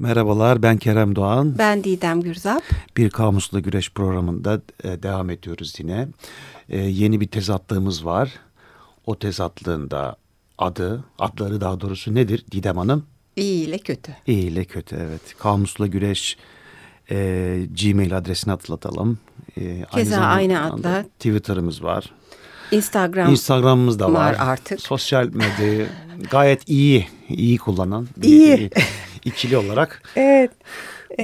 Merhabalar ben Kerem Doğan. Ben Didem Gürzap. Bir Kamusla Güreş programında e, devam ediyoruz yine. E, yeni bir tezatlığımız var. O tezatlığın da adı, adları daha doğrusu nedir Didem Hanım? İyi ile kötü. İyi ile kötü evet. Kamusla Güreş e, Gmail adresini hatırlatalım. E, Keza aynı, aynı adla. Twitter'ımız var. Instagram Instagram'ımız da var. var artık. Sosyal medyayı gayet iyi, iyi kullanan. İyi. İkili olarak. Evet.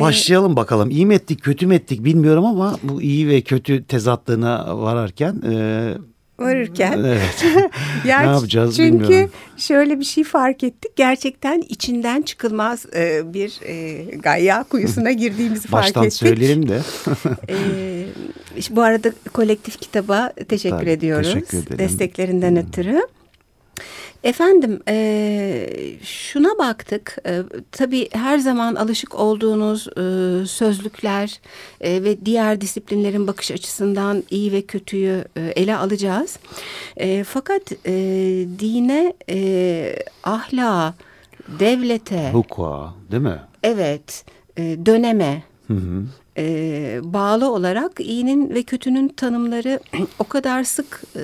Başlayalım bakalım. İyi mi ettik, kötü mü ettik bilmiyorum ama bu iyi ve kötü tezatlığına vararken... E, varırken. Evet. yani ne yapacağız çünkü bilmiyorum. Çünkü şöyle bir şey fark ettik. Gerçekten içinden çıkılmaz e, bir e, gayya kuyusuna girdiğimizi fark ettik. Baştan söyleyelim de. e, bu arada kolektif kitaba teşekkür Tabii, ediyoruz. Teşekkür ederim. Desteklerinden hmm. ötürü. Efendim e, şuna baktık e, tabii her zaman alışık olduğunuz e, sözlükler e, ve diğer disiplinlerin bakış açısından iyi ve kötüyü e, ele alacağız. E, fakat e, dine, e, ahlaka, devlete... Hukuka değil mi? Evet, e, döneme... Hı hı e, bağlı olarak iyinin ve kötünün tanımları o kadar sık e,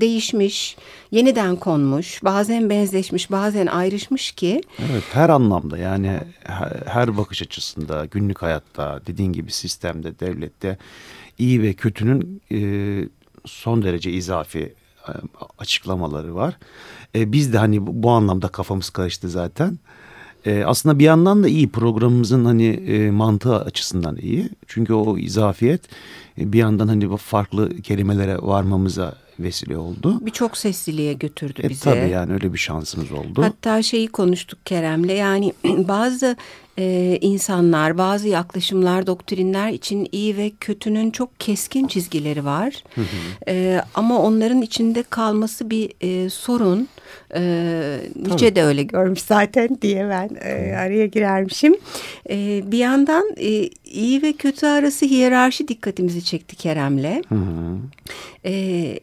değişmiş, yeniden konmuş, bazen benzeşmiş, bazen ayrışmış ki. Evet her anlamda yani her bakış açısında, günlük hayatta, dediğin gibi sistemde, devlette iyi ve kötünün e, son derece izafi e, açıklamaları var. E, biz de hani bu, bu anlamda kafamız karıştı zaten. E, aslında bir yandan da iyi programımızın hani e, mantığı açısından iyi. Çünkü o izafiyet e, bir yandan hani farklı kelimelere varmamıza vesile oldu. Birçok sesliliğe götürdü e, bizi. Tabii yani öyle bir şansımız oldu. Hatta şeyi konuştuk Kerem'le yani bazı e, insanlar, bazı yaklaşımlar, doktrinler için iyi ve kötünün çok keskin çizgileri var. Hı hı. E, ama onların içinde kalması bir e, sorun. E, Nietzsche de öyle görmüş zaten diye ben e, araya girermişim. E, bir yandan e, iyi ve kötü arası hiyerarşi dikkatimizi çekti Kerem'le. Hı hı. E,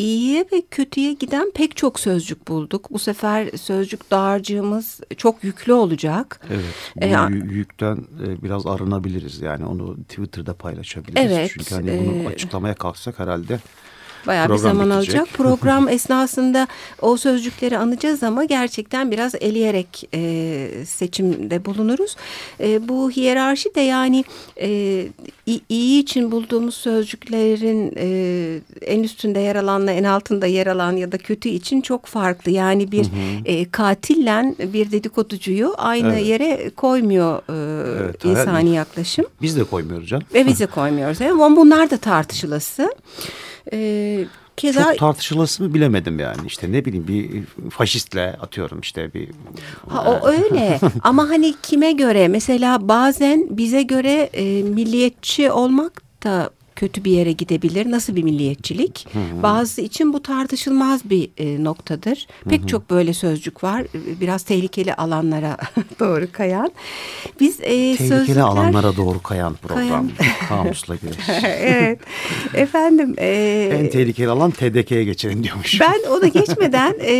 iyiye ve kötüye giden pek çok sözcük bulduk. Bu sefer sözcük dağarcığımız çok yüklü olacak. Evet. Bu ee, yükten e, biraz arınabiliriz. Yani onu Twitter'da paylaşabiliriz. Evet. Çünkü hani bunu açıklamaya kalksak herhalde Bayağı bir zaman bitecek. alacak. Program esnasında o sözcükleri anacağız ama gerçekten biraz eleyerek e, seçimde bulunuruz. E, bu hiyerarşi de yani e, iyi için bulduğumuz sözcüklerin e, en üstünde yer alanla en altında yer alan ya da kötü için çok farklı. Yani bir hı hı. E, katille bir dedikoducuyu aynı evet. yere koymuyor e, evet, insani yaklaşım. Biz de koymuyoruz canım. Ve biz de koymuyoruz. Ama bunlar da tartışılası. Ee, keza... Çok tartışılası mı bilemedim yani. İşte ne bileyim bir faşistle atıyorum işte bir... Ha, o öyle. Ama hani kime göre? Mesela bazen bize göre e, milliyetçi olmak da kötü bir yere gidebilir. Nasıl bir milliyetçilik? Hı hı. Bazı için bu tartışılmaz bir e, noktadır. Pek hı hı. çok böyle sözcük var. Biraz tehlikeli alanlara doğru kayan. Biz e, tehlikeli sözcükler... alanlara doğru kayan program. Kayan. Kamusla güreş. evet. Efendim. E, en tehlikeli alan TDK'ye geçelim diyormuş. Ben ona geçmeden e,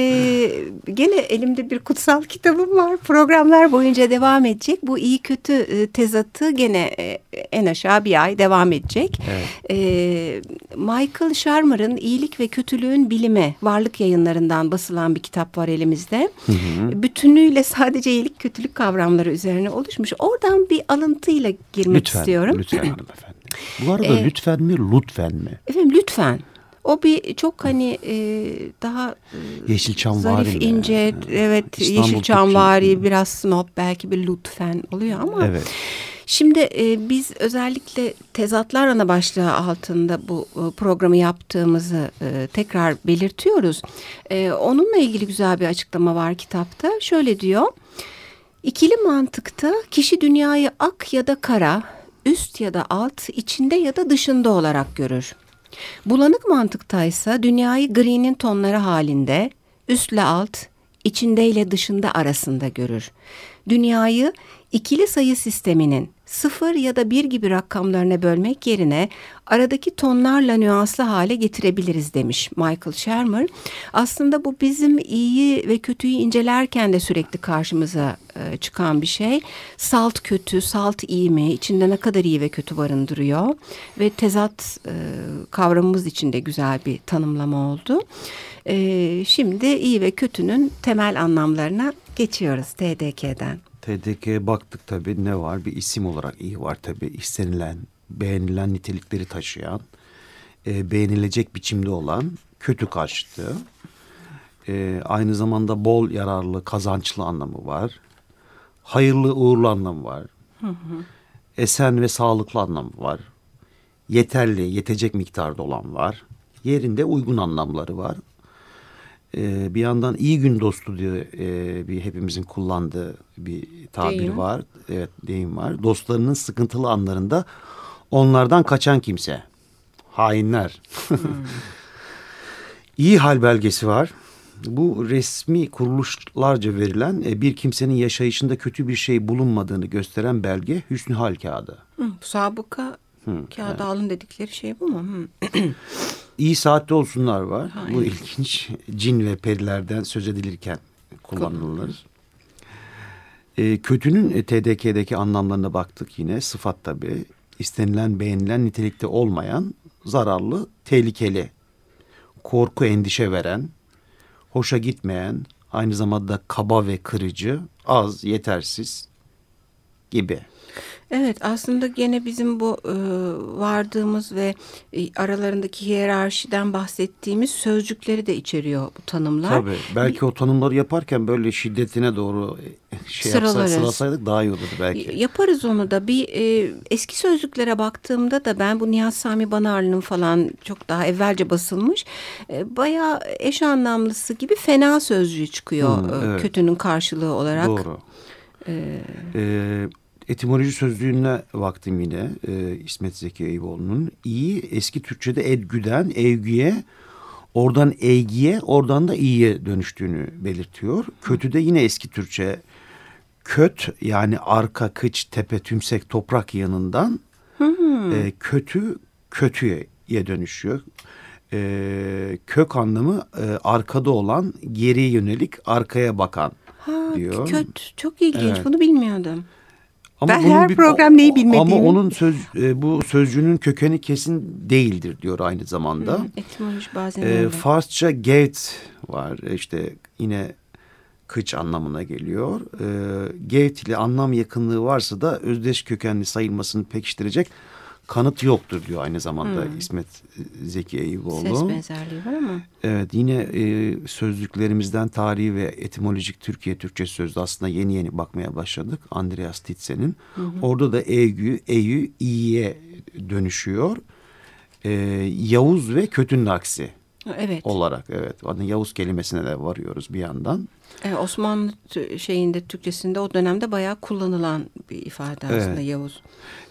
gene elimde bir kutsal kitabım var. Programlar boyunca devam edecek. Bu iyi kötü e, tezatı gene e, en aşağı bir ay devam edecek. Evet. E, Michael Sharmer'ın İyilik ve Kötülüğün Bilimi varlık yayınlarından basılan bir kitap var elimizde. Hı hı. Bütünüyle sadece iyilik kötülük kavramları üzerine oluşmuş. Oradan bir alıntıyla girmek lütfen, istiyorum. Lütfen hanımefendi. Bu arada ee, lütfen mi lütfen mi? Efendim lütfen. O bir çok hani e, daha e, Yeşilçam zarif var ince yani. evet İstanbul Yeşilçam vari biraz snob belki bir lütfen oluyor ama evet. Şimdi e, biz özellikle tezatlar ana başlığı altında bu e, programı yaptığımızı e, tekrar belirtiyoruz. E, onunla ilgili güzel bir açıklama var kitapta. Şöyle diyor. İkili mantıkta kişi dünyayı ak ya da kara, üst ya da alt, içinde ya da dışında olarak görür. Bulanık mantıktaysa dünyayı gri'nin tonları halinde, üstle alt, içinde ile dışında arasında görür. dünyayı ikili sayı sisteminin sıfır ya da bir gibi rakamlarına bölmek yerine aradaki tonlarla nüanslı hale getirebiliriz demiş Michael Shermer. Aslında bu bizim iyi ve kötüyü incelerken de sürekli karşımıza e, çıkan bir şey. Salt kötü, salt iyi mi? İçinde ne kadar iyi ve kötü barındırıyor. Ve tezat e, kavramımız için de güzel bir tanımlama oldu. E, şimdi iyi ve kötünün temel anlamlarına geçiyoruz TDK'den. TDK'ye baktık tabii ne var? Bir isim olarak iyi var tabii. İstenilen, beğenilen nitelikleri taşıyan, e, beğenilecek biçimde olan kötü karşıtı. E, aynı zamanda bol yararlı, kazançlı anlamı var. Hayırlı, uğurlu anlamı var. Hı hı. Esen ve sağlıklı anlamı var. Yeterli, yetecek miktarda olan var. Yerinde uygun anlamları var e, bir yandan iyi gün dostu diye e, bir hepimizin kullandığı bir tabir deyim. var. Evet deyim var. Dostlarının sıkıntılı anlarında onlardan kaçan kimse. Hainler. Hmm. iyi hal belgesi var. Bu resmi kuruluşlarca verilen e, bir kimsenin yaşayışında kötü bir şey bulunmadığını gösteren belge hüsnü hal kağıdı. Hı, sabıka Hı, kağıdı evet. alın dedikleri şey bu mu? İyi saatte olsunlar var. Hayır. Bu ilginç. Cin ve perilerden söz edilirken kullanılır. E, kötünün TDK'deki anlamlarına baktık yine. Sıfat tabii. İstenilen, beğenilen nitelikte olmayan, zararlı, tehlikeli, korku, endişe veren, hoşa gitmeyen, aynı zamanda kaba ve kırıcı, az, yetersiz gibi. Evet aslında gene bizim bu e, vardığımız ve e, aralarındaki hiyerarşiden bahsettiğimiz sözcükleri de içeriyor bu tanımlar. Tabii belki o tanımları yaparken böyle şiddetine doğru e, şey yapsak sıralasaydık daha iyi olurdu belki. Yaparız onu da bir e, eski sözlüklere baktığımda da ben bu Nihat Sami Banarlı'nın falan çok daha evvelce basılmış e, bayağı eş anlamlısı gibi fena sözcüğü çıkıyor hmm, evet. kötünün karşılığı olarak. Doğru. Ee, ee, etimoloji sözlüğüne baktım yine e, İsmet Zeki Eyüboğlu'nun. İyi eski Türkçe'de edgüden evgüye oradan eğgiye oradan da iyiye dönüştüğünü belirtiyor. Kötü de yine eski Türkçe köt yani arka kıç tepe tümsek toprak yanından hmm. e, kötü kötüye dönüşüyor. E, kök anlamı e, arkada olan geriye yönelik arkaya bakan ha, diyor. Köt çok ilginç evet. bunu bilmiyordum. Ama ben her bir, program neyi bilmediğimi. Ama onun söz, e, bu sözcüğünün kökeni kesin değildir diyor aynı zamanda. Hı, etimoloji bazen e, Farsça gate var e, işte yine kıç anlamına geliyor. E, gate ile anlam yakınlığı varsa da özdeş kökenli sayılmasını pekiştirecek kanıt yoktur diyor aynı zamanda hmm. İsmet Zeki Eyüboğlu. Ses benzerliği var ama. Evet yine e, sözlüklerimizden tarihi ve etimolojik Türkiye Türkçe sözlü aslında yeni yeni bakmaya başladık. Andreas Titsen'in. Orada da eygü, eyü, iyiye dönüşüyor. E, Yavuz ve kötünün aksi. Evet. Olarak evet. Adın Yavuz kelimesine de varıyoruz bir yandan. Ee, Osmanlı şeyinde Türkçesinde o dönemde bayağı kullanılan bir ifade aslında evet. Yavuz.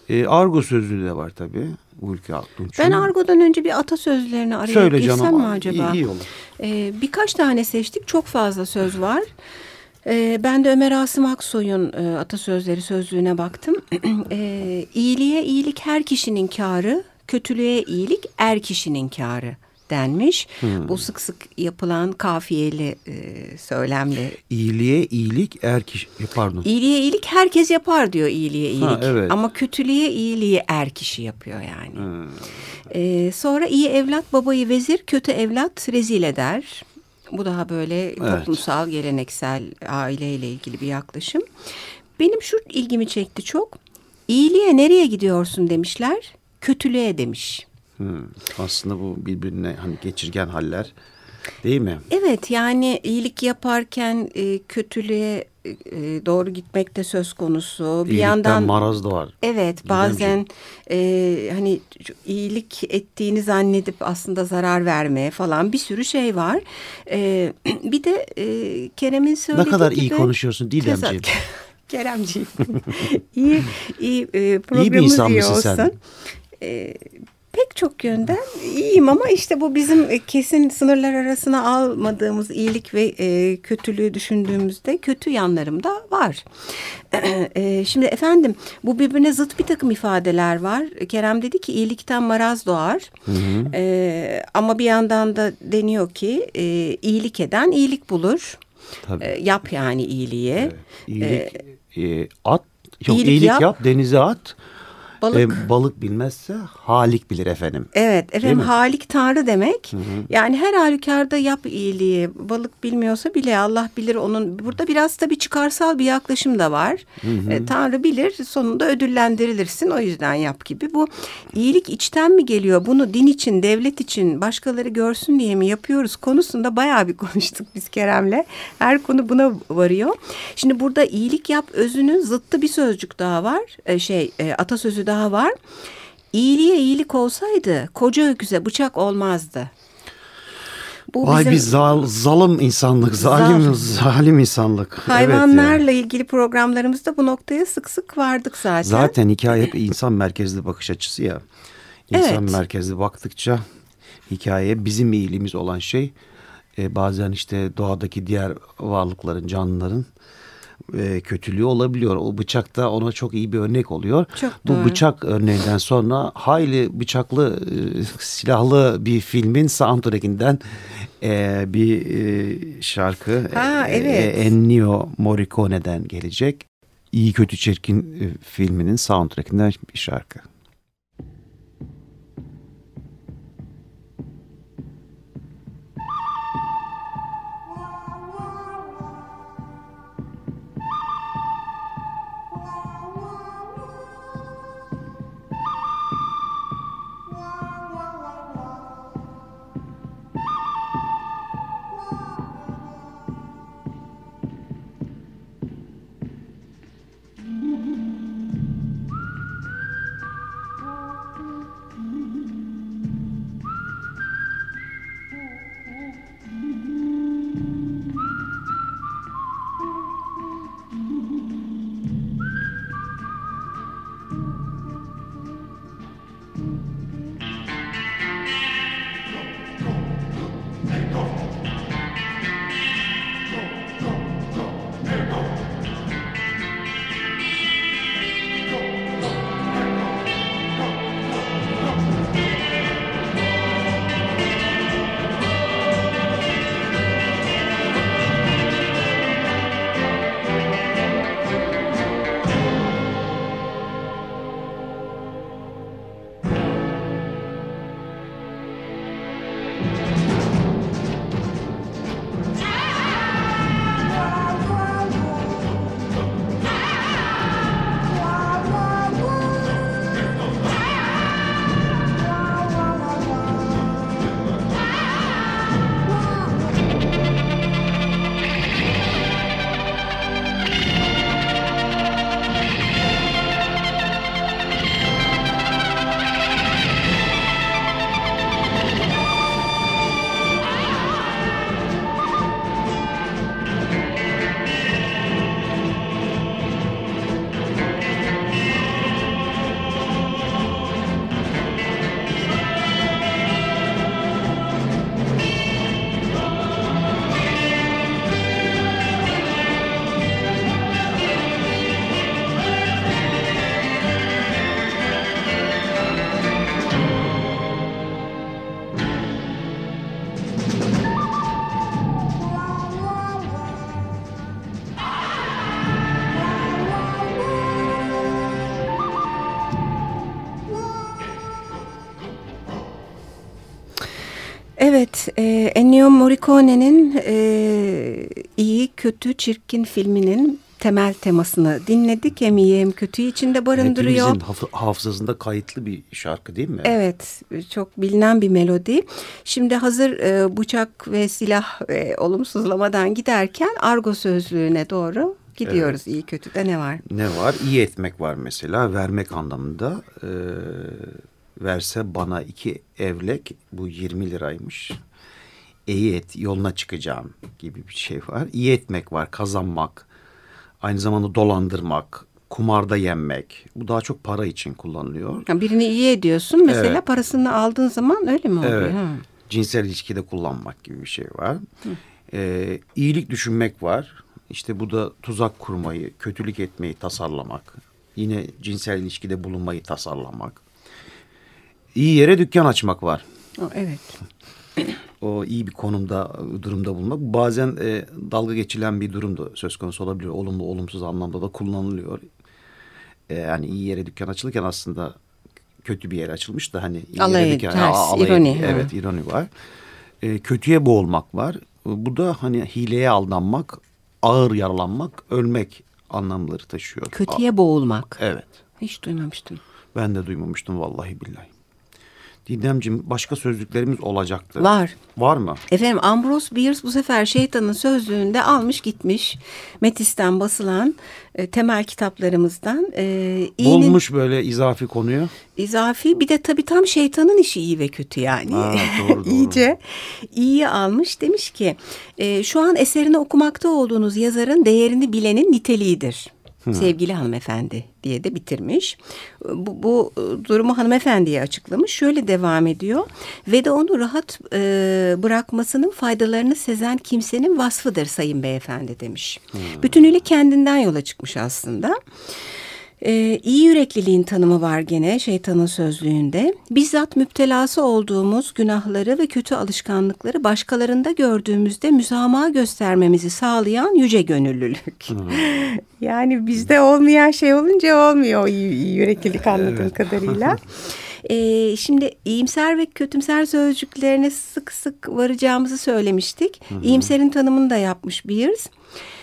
E, argo sözlüğü de var tabii. Ülke Aktunç'un. Ben argodan önce bir atasözlerini arayıp Söyle canım, mi acaba? İyi, iyi olur. Ee, birkaç tane seçtik. Çok fazla söz var. Ee, ben de Ömer Asım Aksoy'un e, atasözleri sözlüğüne baktım. ee, iyiliğe iyilik her kişinin kârı, kötülüğe iyilik er kişinin kârı denmiş. Hmm. Bu sık sık yapılan kafiyeli e, söylemle. İyiliğe iyilik er kişi e, pardon. İyiliğe iyilik herkes yapar diyor iyiliğe iyilik. Ha, evet. Ama kötülüğe iyiliği er kişi yapıyor yani. Hmm. E, sonra iyi evlat babayı vezir, kötü evlat rezil eder. Bu daha böyle evet. toplumsal, geleneksel aileyle ilgili bir yaklaşım. Benim şu ilgimi çekti çok. İyiliğe nereye gidiyorsun demişler, kötülüğe demiş. Hmm, aslında bu birbirine hani geçirgen haller değil mi? Evet yani iyilik yaparken e, kötülüğe e, doğru gitmek de söz konusu. Bir İyilikten yandan maraz da var. Evet bazen e, hani iyilik ettiğini zannedip aslında zarar vermeye falan bir sürü şey var. E, bir de e, Kerem'in söylediği gibi. Ne kadar iyi konuşuyorsun Didemciğim. Keremciğim. iyi, iyi e, programımız iyi, iyi olsun. Sen. E, pek çok yönden iyiyim ama işte bu bizim kesin sınırlar arasına almadığımız iyilik ve e, kötülüğü düşündüğümüzde kötü yanlarım da var. E, şimdi efendim bu birbirine zıt bir takım ifadeler var. Kerem dedi ki iyilikten maraz doğar. Hı hı. E, ama bir yandan da deniyor ki e, iyilik eden iyilik bulur. Tabii. E, yap yani iyiliği. Evet. İyilik, e, e, at, yok, iyilik, iyilik yap. yap, denize at. Balık. E, balık bilmezse halik bilir efendim. Evet efendim halik tanrı demek. Hı hı. Yani her halükarda yap iyiliği. Balık bilmiyorsa bile Allah bilir onun. Burada biraz tabii çıkarsal bir yaklaşım da var. Hı hı. E, tanrı bilir sonunda ödüllendirilirsin o yüzden yap gibi. Bu iyilik içten mi geliyor? Bunu din için, devlet için başkaları görsün diye mi yapıyoruz konusunda bayağı bir konuştuk biz Kerem'le. Her konu buna varıyor. Şimdi burada iyilik yap özünün zıttı bir sözcük daha var. E, şey e, atasözü daha var. İyiliğe iyilik olsaydı koca öküze bıçak olmazdı. Bu Vay bizim... bir zal, zalim insanlık, zalim Zal... zalim insanlık. Hayvanlarla evet ilgili programlarımızda bu noktaya sık sık vardık zaten. Zaten hikaye hep insan merkezli bakış açısı ya. İnsan evet. merkezli baktıkça hikaye bizim iyiliğimiz olan şey e, bazen işte doğadaki diğer varlıkların, canlıların e, kötülüğü olabiliyor. O bıçak da ona çok iyi bir örnek oluyor. Çok Bu doğru. bıçak örneğinden sonra hayli bıçaklı e, silahlı bir filmin soundtrackinden e, bir e, şarkı ha, e, evet. e, Ennio Morricone'den gelecek. İyi Kötü Çirkin e, filminin soundtrackinden bir şarkı. Evet, e, Ennio Morricone'nin e, iyi, kötü, çirkin filminin temel temasını dinledik. Hem iyi hem kötüyü içinde barındırıyor. Hepimizin haf hafızasında kayıtlı bir şarkı değil mi? Evet, çok bilinen bir melodi. Şimdi hazır e, bıçak ve silah e, olumsuzlamadan giderken argo sözlüğüne doğru gidiyoruz. Evet. İyi kötü de ne var? Ne var? İyi etmek var mesela, vermek anlamında. Ee, verse bana iki evlek bu 20 liraymış. İyi et yoluna çıkacağım gibi bir şey var. İyi etmek var kazanmak. Aynı zamanda dolandırmak kumarda yenmek. Bu daha çok para için kullanılıyor. Ha, birini iyi ediyorsun. Mesela Evet. parasını aldığın zaman öyle mi oluyor? Evet. Ha. Cinsel ilişkide kullanmak gibi bir şey var. Ee, iyilik düşünmek var. İşte bu da tuzak kurmayı, kötülük etmeyi tasarlamak. Yine cinsel ilişkide bulunmayı tasarlamak. İyi yere dükkan açmak var. Evet. O iyi bir konumda, durumda bulunmak. Bazen e, dalga geçilen bir durum da söz konusu olabilir. Olumlu, olumsuz anlamda da kullanılıyor. E, yani iyi yere dükkan açılırken aslında kötü bir yere açılmış da hani iyi Alay, yere dükkan, ters, alay- ironi, ha. Evet, ironi var. E, kötüye boğulmak var. Bu da hani hileye aldanmak, ağır yaralanmak, ölmek anlamları taşıyor. Kötüye boğulmak. Evet. Hiç duymamıştım. Ben de duymamıştım vallahi billahi. Didemciğim başka sözlüklerimiz olacaktı. Var. Var mı? Efendim Ambrose Bierce bu sefer şeytanın sözlüğünde almış gitmiş. Metis'ten basılan e, temel kitaplarımızdan. E, iyinin Bulmuş böyle izafi konuyu. izafi bir de tabii tam şeytanın işi iyi ve kötü yani. Ha, doğru, doğru. İyice iyiyi almış demiş ki e, şu an eserini okumakta olduğunuz yazarın değerini bilenin niteliğidir. Sevgili hanımefendi diye de bitirmiş. Bu, bu e, durumu hanımefendiye açıklamış. Şöyle devam ediyor. Ve de onu rahat e, bırakmasının faydalarını sezen kimsenin vasfıdır sayın beyefendi demiş. Bütünüyle kendinden yola çıkmış aslında. Ee, iyi yürekliliğin tanımı var gene şeytanın sözlüğünde. Bizzat müptelası olduğumuz günahları ve kötü alışkanlıkları başkalarında gördüğümüzde müsamaha göstermemizi sağlayan yüce gönüllülük. yani bizde olmayan şey olunca olmuyor iyi, iyi yüreklilik anladığım kadarıyla. Ee, şimdi iyimser ve kötümser sözcüklerine sık sık varacağımızı söylemiştik. İyimserin tanımını da yapmış Beers.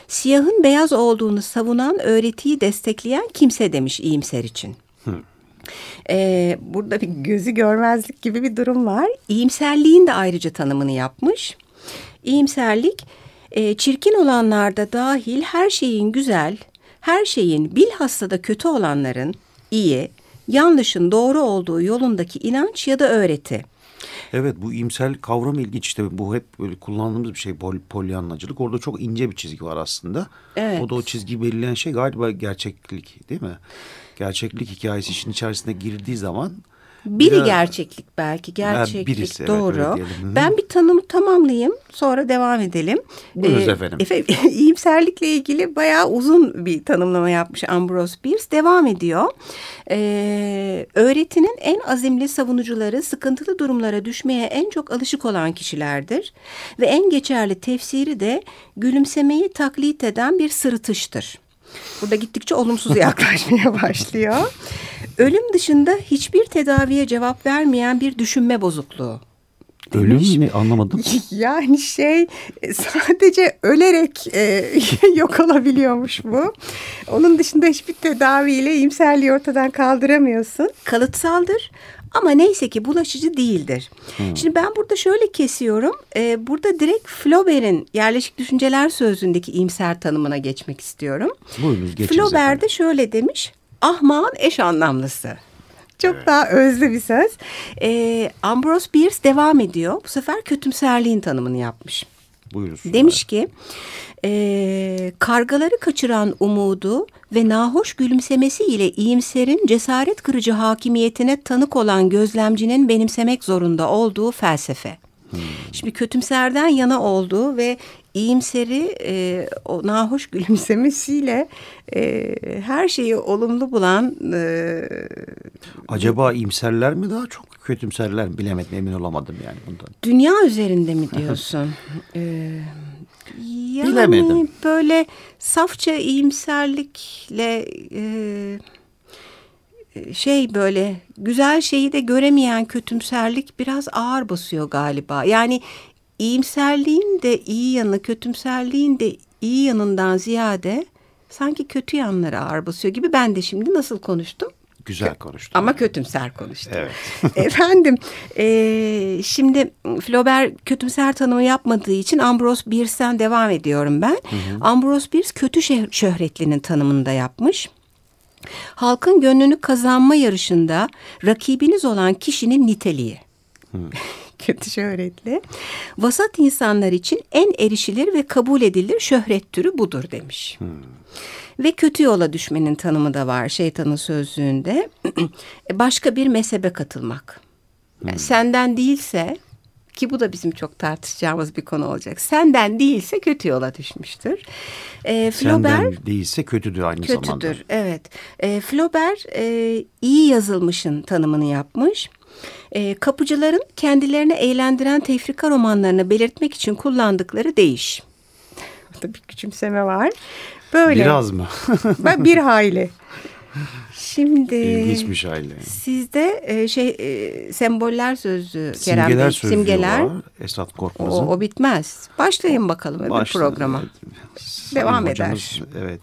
Siyahın beyaz olduğunu savunan öğretiyi destekleyen kimse demiş iyimser için. Ee, burada bir gözü görmezlik gibi bir durum var. İyimserliğin de ayrıca tanımını yapmış. İyimserlik e, çirkin olanlarda dahil her şeyin güzel, her şeyin bilhassa da kötü olanların iyi, yanlışın doğru olduğu yolundaki inanç ya da öğreti. Evet bu imsel kavram ilginç işte bu hep böyle kullandığımız bir şey pol, polyanlacılık. Orada çok ince bir çizgi var aslında. Evet. O da o çizgi belirleyen şey galiba gerçeklik değil mi? Gerçeklik hikayesi işin içerisine girdiği zaman Biri biraz- gerçeklik belki gerçeklik birisi, evet, doğru. diyelim. Hı. ben bir tanımı tamamlayayım sonra devam edelim. Buyurunuz efendim. efendim iyimserlikle ilgili bayağı uzun bir tanımlama yapmış Ambrose Bierce. Devam ediyor. Ee, öğretinin en azimli savunucuları sıkıntılı durumlara düşmeye en çok alışık olan kişilerdir. Ve en geçerli tefsiri de gülümsemeyi taklit eden bir sırıtıştır. Burada gittikçe olumsuz yaklaşmaya başlıyor. Ölüm dışında hiçbir tedaviye cevap vermeyen bir düşünme bozukluğu. ölüm mi anlamadım. Yani şey sadece ölerek e, yok olabiliyormuş bu. Onun dışında hiçbir tedaviyle iyimserliği ortadan kaldıramıyorsun. Kalıtsaldır ama neyse ki bulaşıcı değildir. Şimdi ben burada şöyle kesiyorum. E, burada direkt Flaubert'in yerleşik düşünceler sözlüğündeki iyimser tanımına geçmek istiyorum. Buyurunuz geçiniz Flaubert efendim. de şöyle demiş. Ahmağın eş anlamlısı. Çok daha özlü bir söz. Ee, Ambrose Bierce devam ediyor. Bu sefer kötümserliğin tanımını yapmış. Buyursunlar. Demiş ki e, kargaları kaçıran umudu ve nahoş gülümsemesi ile iyimserin cesaret kırıcı hakimiyetine tanık olan gözlemcinin benimsemek zorunda olduğu felsefe. Şimdi kötümserden yana olduğu ve iyimseri e, o nahoş gülümsemesiyle e, her şeyi olumlu bulan e, Acaba imserler mi daha çok kötümserler mi bilemedim emin olamadım yani bundan. Dünya üzerinde mi diyorsun? ee, yani Bilemedim. böyle safça iyimserlikle e, şey böyle güzel şeyi de göremeyen kötümserlik biraz ağır basıyor galiba. Yani iyimserliğin de iyi yanı, kötümserliğin de iyi yanından ziyade sanki kötü yanları ağır basıyor gibi. Ben de şimdi nasıl konuştum? Güzel konuştun. Ama kötümser konuştum. Evet. Efendim, e, şimdi Flaubert kötümser tanımı yapmadığı için Ambrose Bierce'den devam ediyorum ben. Ambrose Bierce kötü şöhretlinin tanımını da yapmış. Halkın gönlünü kazanma yarışında rakibiniz olan kişinin niteliği. kötü şöhretli. Vasat insanlar için en erişilir ve kabul edilir şöhret türü budur demiş. Hmm. Ve kötü yola düşmenin tanımı da var şeytanın sözlüğünde. Başka bir mezhebe katılmak. Yani hmm. Senden değilse ki bu da bizim çok tartışacağımız bir konu olacak. Senden değilse kötü yola düşmüştür. E, Flaubert, Senden değilse kötüdür aynı kötüdür, zamanda. Kötüdür, evet. E, Flaubert e, iyi yazılmışın tanımını yapmış. E, kapıcıların kendilerini eğlendiren tefrika romanlarını belirtmek için kullandıkları değiş. Burada bir küçümseme var. Böyle. Biraz mı? ben bir hayli. Şimdi ilginçmiş aile. Sizde e, şey e, semboller sözlüğü Kerem Simgeler sözlüğü simgeler. var. Esat Korkmaz'ın. O, o bitmez. Başlayın bakalım öbür Başla, programa. Evet. Devam hocamız, eder. Evet.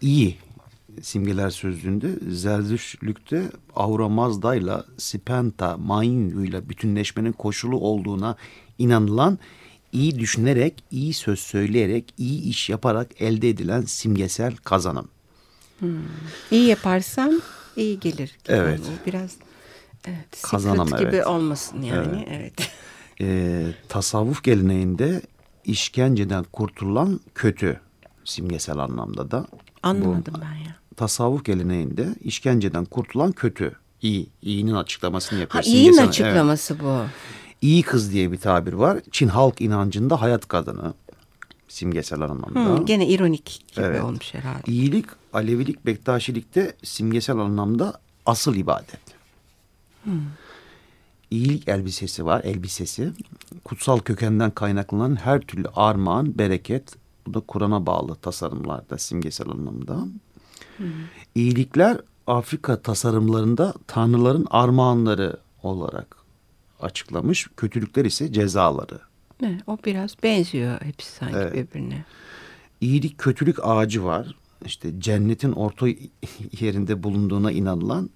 İyi simgeler sözlüğünde Zerdüştlük'te Aura Mazda ile Spenta Mainyu ile bütünleşmenin koşulu olduğuna inanılan iyi düşünerek, iyi söz söyleyerek, iyi iş yaparak elde edilen simgesel kazanım. Hmm. İyi yaparsam iyi gelir. Evet. Biraz evet, Kazanım gibi evet. olmasın yani. Evet. evet. Ee, tasavvuf geleneğinde işkenceden kurtulan kötü simgesel anlamda da. Anlamadım Bu, ben ya. Tasavvuf geleneğinde işkenceden kurtulan kötü. iyi, iyinin açıklamasını yapıyor. Ha, iyinin açıklaması evet. bu. İyi kız diye bir tabir var. Çin halk inancında hayat kadını simgesel anlamda. Hmm, gene ironik gibi evet. olmuş herhalde. İyilik, Alevilik, Bektaşilikte simgesel anlamda asıl ibadet. Hmm. İyilik elbisesi var, elbisesi. Kutsal kökenden kaynaklanan her türlü armağan, bereket, bu da Kur'an'a bağlı tasarımlarda simgesel anlamda. Hmm. İyilikler Afrika tasarımlarında tanrıların armağanları olarak açıklamış. Kötülükler ise cezaları. Evet, o biraz benziyor hepsi sanki evet. birbirine. İyilik kötülük ağacı var. İşte cennetin orta yerinde bulunduğuna inanılan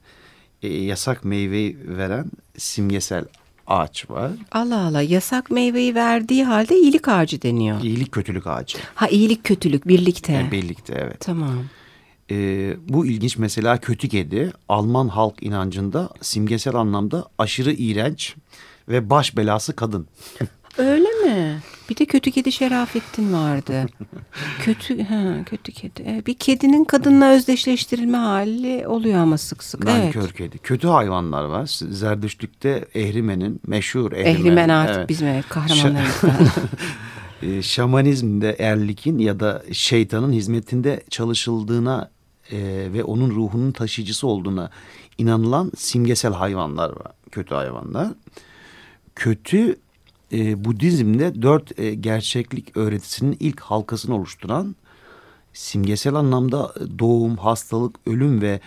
e, yasak meyveyi veren simgesel ağaç var. Allah Allah yasak meyveyi verdiği halde iyilik ağacı deniyor. İyilik kötülük ağacı. Ha iyilik kötülük birlikte. Yani birlikte evet. Tamam. Ee, bu ilginç mesela kötü kedi Alman halk inancında simgesel anlamda aşırı iğrenç ve baş belası kadın. Öyle mi? Bir de kötü kedi Şerafettin vardı. kötü ha, kötü kedi. E, bir kedinin kadınla özdeşleştirilme hali oluyor ama sık sık. Nankör evet. kedi. Kötü hayvanlar var. Zerdüştlükte Ehrimen'in meşhur Ehrimen. Ehrimen artık evet. bizim kahramanlarımızdan. E, şamanizmde erlikin ya da şeytanın hizmetinde çalışıldığına e, ve onun ruhunun taşıyıcısı olduğuna inanılan simgesel hayvanlar var. Kötü hayvanlar. Kötü e, Budizm'de dört e, gerçeklik öğretisinin ilk halkasını oluşturan simgesel anlamda doğum, hastalık, ölüm ve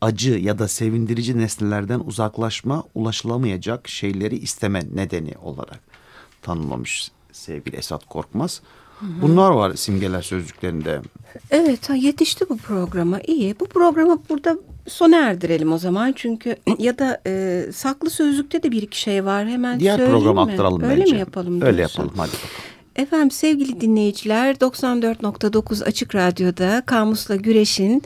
acı ya da sevindirici nesnelerden uzaklaşma, ulaşılamayacak şeyleri isteme nedeni olarak tanımlamış sevgili Esat Korkmaz. Bunlar var simgeler sözcüklerinde. Evet yetişti bu programa iyi. Bu programı burada sona erdirelim o zaman. Çünkü ya da e, saklı sözlükte de bir iki şey var. Hemen Diğer programa aktaralım Öyle bence. mi yapalım? Öyle diyorsun? yapalım hadi bakalım. Efendim sevgili dinleyiciler 94.9 Açık Radyo'da Kamus'la Güreş'in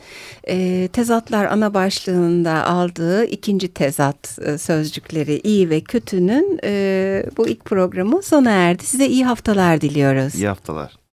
e, tezatlar ana başlığında aldığı ikinci tezat e, sözcükleri iyi ve kötünün e, bu ilk programı sona erdi. Size iyi haftalar diliyoruz. İyi haftalar.